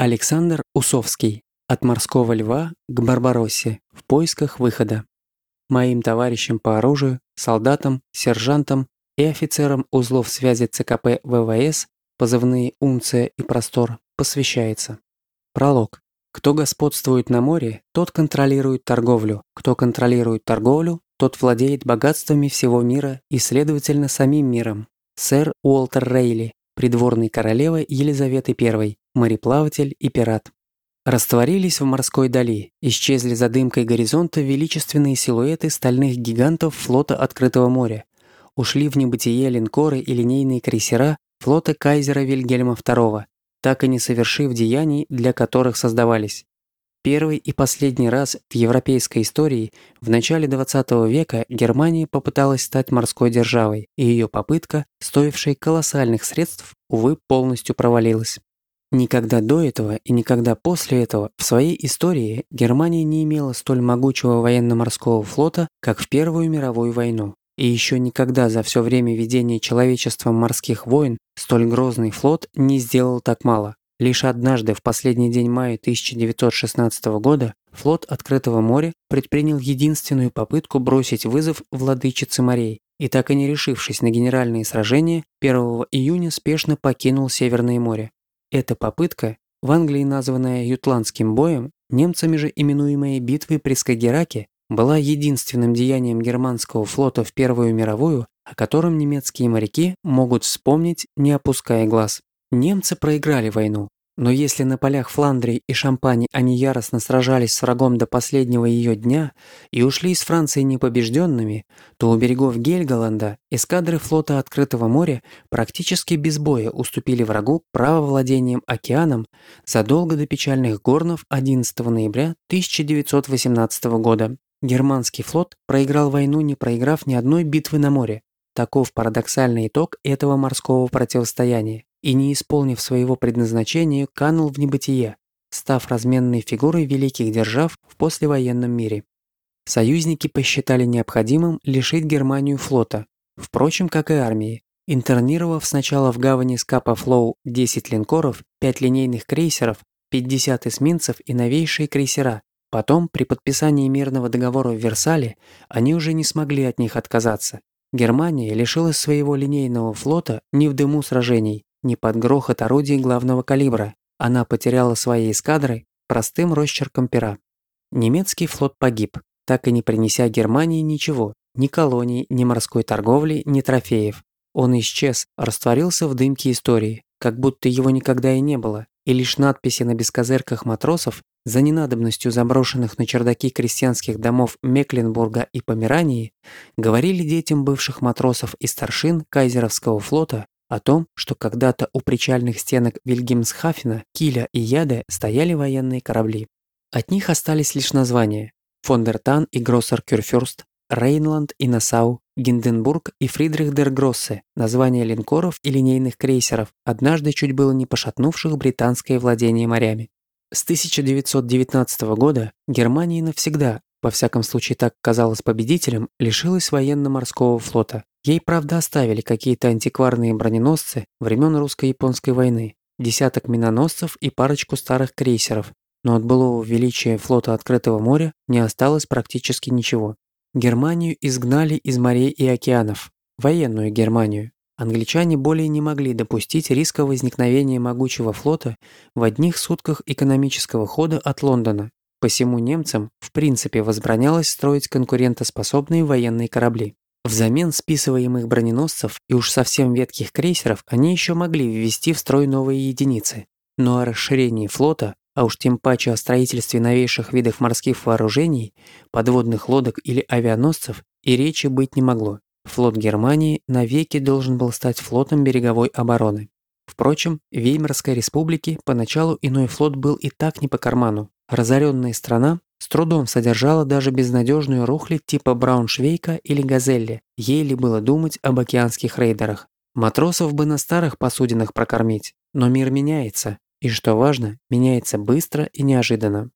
Александр Усовский. От морского льва к Барбароссе. В поисках выхода. Моим товарищам по оружию, солдатам, сержантам и офицерам узлов связи ЦКП ВВС, позывные «Унция» и «Простор», посвящается. Пролог. Кто господствует на море, тот контролирует торговлю. Кто контролирует торговлю, тот владеет богатствами всего мира и, следовательно, самим миром. Сэр Уолтер Рейли, придворной королевы Елизаветы I, мореплаватель и пират. Растворились в морской дали, исчезли за дымкой горизонта величественные силуэты стальных гигантов флота открытого моря. Ушли в небытие линкоры и линейные крейсера флота кайзера Вильгельма II, так и не совершив деяний, для которых создавались. Первый и последний раз в европейской истории в начале XX века Германия попыталась стать морской державой, и ее попытка, стоившая колоссальных средств, увы, полностью провалилась. Никогда до этого и никогда после этого в своей истории Германия не имела столь могучего военно-морского флота, как в Первую мировую войну. И еще никогда за все время ведения человечеством морских войн столь грозный флот не сделал так мало. Лишь однажды, в последний день мая 1916 года, флот Открытого моря предпринял единственную попытку бросить вызов владычице морей, и так и не решившись на генеральные сражения, 1 июня спешно покинул Северное море. Эта попытка, в Англии названная Ютландским боем, немцами же именуемая битвой при Скагераке, была единственным деянием германского флота в Первую мировую, о котором немецкие моряки могут вспомнить, не опуская глаз. Немцы проиграли войну, но если на полях Фландрии и Шампани они яростно сражались с врагом до последнего ее дня и ушли из Франции непобежденными, то у берегов Гельголанда эскадры флота Открытого моря практически без боя уступили врагу право владением океаном задолго до печальных горнов 11 ноября 1918 года. Германский флот проиграл войну, не проиграв ни одной битвы на море. Таков парадоксальный итог этого морского противостояния и, не исполнив своего предназначения, канул в небытие, став разменной фигурой великих держав в послевоенном мире. Союзники посчитали необходимым лишить Германию флота, впрочем, как и армии, интернировав сначала в гавани Скапа Флоу 10 линкоров, 5 линейных крейсеров, 50 эсминцев и новейшие крейсера. Потом, при подписании мирного договора в Версале, они уже не смогли от них отказаться. Германия лишилась своего линейного флота не в дыму сражений, не под грохот орудий главного калибра. Она потеряла свои эскадры простым росчерком пера. Немецкий флот погиб, так и не принеся Германии ничего, ни колоний, ни морской торговли, ни трофеев. Он исчез, растворился в дымке истории, как будто его никогда и не было, и лишь надписи на бескозырках матросов за ненадобностью заброшенных на чердаки крестьянских домов Мекленбурга и Померании говорили детям бывших матросов и старшин Кайзеровского флота о том, что когда-то у причальных стенок Вильгельмсхафена, Киля и Яде стояли военные корабли. От них остались лишь названия – Фондертан и Гроссер Кюрфюрст, Рейнланд и Нассау, Гинденбург и Фридрих дер Гроссе, названия линкоров и линейных крейсеров, однажды чуть было не пошатнувших британское владение морями. С 1919 года Германия навсегда, во всяком случае так казалось победителям, лишилась военно-морского флота. Ей, правда, оставили какие-то антикварные броненосцы времен русско-японской войны, десяток миноносцев и парочку старых крейсеров, но от былого величия флота открытого моря не осталось практически ничего. Германию изгнали из морей и океанов, военную Германию. Англичане более не могли допустить риска возникновения могучего флота в одних сутках экономического хода от Лондона. Посему немцам, в принципе, возбранялось строить конкурентоспособные военные корабли. Взамен списываемых броненосцев и уж совсем ветких крейсеров они еще могли ввести в строй новые единицы. Но о расширении флота, а уж тем паче о строительстве новейших видов морских вооружений, подводных лодок или авианосцев и речи быть не могло. Флот Германии навеки должен был стать флотом береговой обороны. Впрочем, Веймарской республике поначалу иной флот был и так не по карману. Разоренная страна с трудом содержала даже безнадежную рухлядь типа Брауншвейка или Газелли, ей ли было думать об океанских рейдерах. Матросов бы на старых посудинах прокормить, но мир меняется, и что важно, меняется быстро и неожиданно.